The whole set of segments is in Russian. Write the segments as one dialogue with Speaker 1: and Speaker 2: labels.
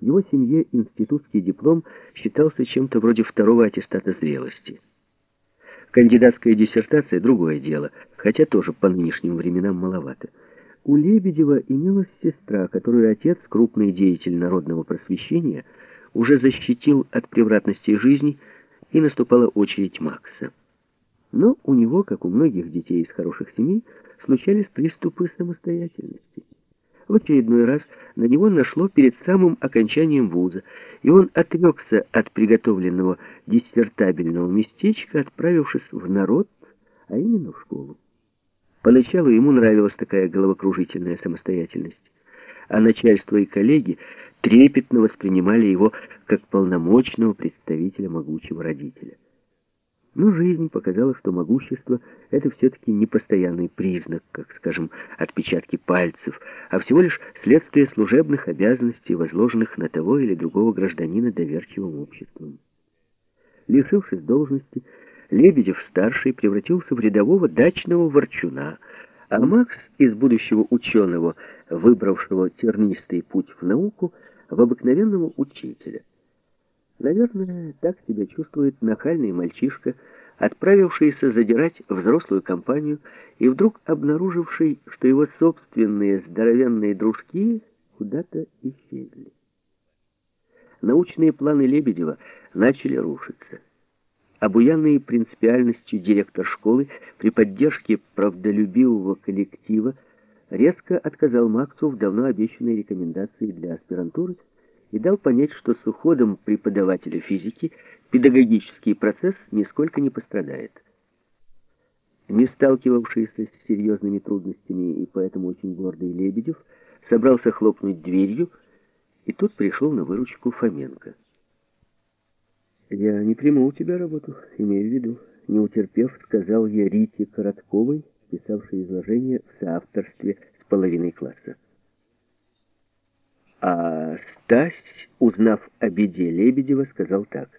Speaker 1: В его семье институтский диплом считался чем-то вроде второго аттестата зрелости. Кандидатская диссертация — другое дело, хотя тоже по нынешним временам маловато. У Лебедева имелась сестра, которую отец, крупный деятель народного просвещения, уже защитил от превратности жизни, и наступала очередь Макса. Но у него, как у многих детей из хороших семей, случались приступы самостоятельности. В очередной раз на него нашло перед самым окончанием вуза, и он отрекся от приготовленного диссертабельного местечка, отправившись в народ, а именно в школу. Поначалу ему нравилась такая головокружительная самостоятельность, а начальство и коллеги трепетно воспринимали его как полномочного представителя могучего родителя. Но жизнь показала, что могущество — это все-таки не постоянный признак, как, скажем, отпечатки пальцев, а всего лишь следствие служебных обязанностей, возложенных на того или другого гражданина доверчивым обществом. Лишившись должности, Лебедев-старший превратился в рядового дачного ворчуна, а Макс из будущего ученого, выбравшего тернистый путь в науку, в обыкновенного учителя — Наверное, так себя чувствует нахальный мальчишка, отправившийся задирать взрослую компанию и вдруг обнаруживший, что его собственные здоровенные дружки куда-то исчезли. Научные планы Лебедева начали рушиться. Обуянный принципиальностью директор школы при поддержке правдолюбивого коллектива резко отказал Максу в давно обещанной рекомендации для аспирантуры и дал понять, что с уходом преподавателя физики педагогический процесс нисколько не пострадает. Не сталкивавшийся с серьезными трудностями и поэтому очень гордый Лебедев собрался хлопнуть дверью, и тут пришел на выручку Фоменко. «Я не приму у тебя работу, имею в виду», — не утерпев, сказал я Рите Коротковой, писавшей изложение в соавторстве с половиной класса. А Стась, узнав о беде Лебедева, сказал так.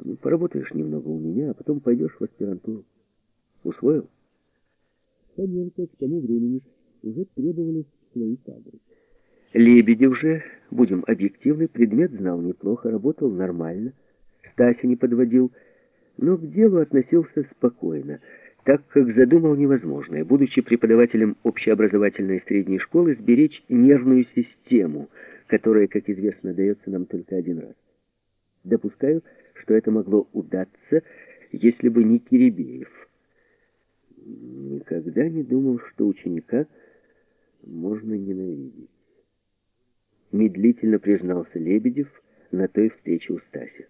Speaker 1: «Ну, поработаешь немного у меня, а потом пойдешь в аспирантуру». Усвоил? Фоменко к тому времени уже требовались свои кадры. Лебедев же, будем объективны, предмет знал неплохо, работал нормально, Стася не подводил, но к делу относился спокойно, так как задумал невозможное, будучи преподавателем общеобразовательной средней школы, сберечь нервную систему, которая, как известно, дается нам только один раз. Допускаю, что это могло удаться, если бы не Киребеев. Никогда не думал, что ученика можно ненавидеть. Медлительно признался Лебедев на той встрече у Стася.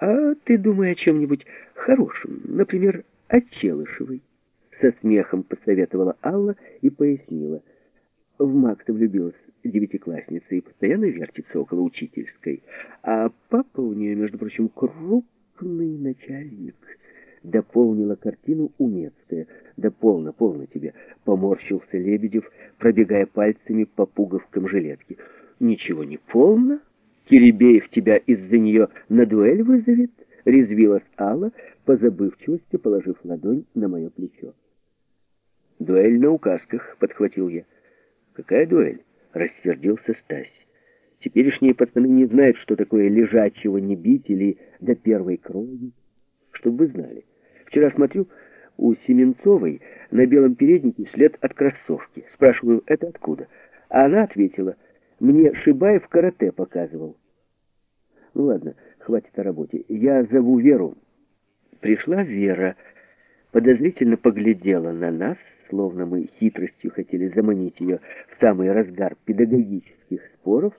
Speaker 1: А ты думай о чем-нибудь хорошем, например, о Челышевой. Со смехом посоветовала Алла и пояснила. В Макса влюбилась девятиклассница и постоянно вертится около учительской. А папа у нее, между прочим, крупный начальник. Дополнила картину Умецкая. Да полно, полно тебе, поморщился Лебедев, пробегая пальцами по пуговкам жилетки. Ничего не полно, Киребеев тебя из-за нее на дуэль вызовет?» — резвилась Алла, по забывчивости положив ладонь на мое плечо. «Дуэль на указках», — подхватил я. «Какая дуэль?» — рассердился Стась. «Теперешние пацаны не знают, что такое лежачего не бить или до первой крови. Чтобы вы знали. Вчера смотрю, у Семенцовой на белом переднике след от кроссовки. Спрашиваю, это откуда? А она ответила — мне Шибаев карате показывал. Ну ладно, хватит о работе. Я зову Веру. Пришла Вера, подозрительно поглядела на нас, словно мы хитростью хотели заманить ее в самый разгар педагогических споров,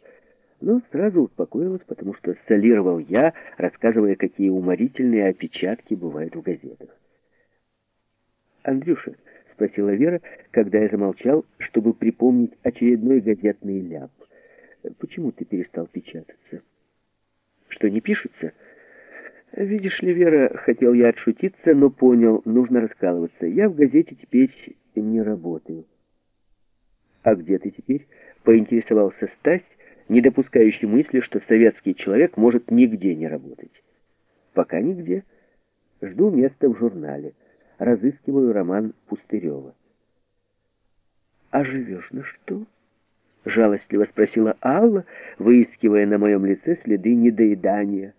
Speaker 1: но сразу успокоилась, потому что солировал я, рассказывая, какие уморительные опечатки бывают в газетах. «Андрюша», — спросила Вера, когда я замолчал, чтобы припомнить очередной газетный ляп. Почему ты перестал печататься? Что, не пишется? Видишь ли, Вера, хотел я отшутиться, но понял, нужно раскалываться. Я в газете теперь не работаю. А где ты теперь? Поинтересовался Стась, не допускающий мысли, что советский человек может нигде не работать. Пока нигде. Жду места в журнале. Разыскиваю роман Пустырева. А живешь на что? Жалостливо спросила Алла, выискивая на моем лице следы недоедания.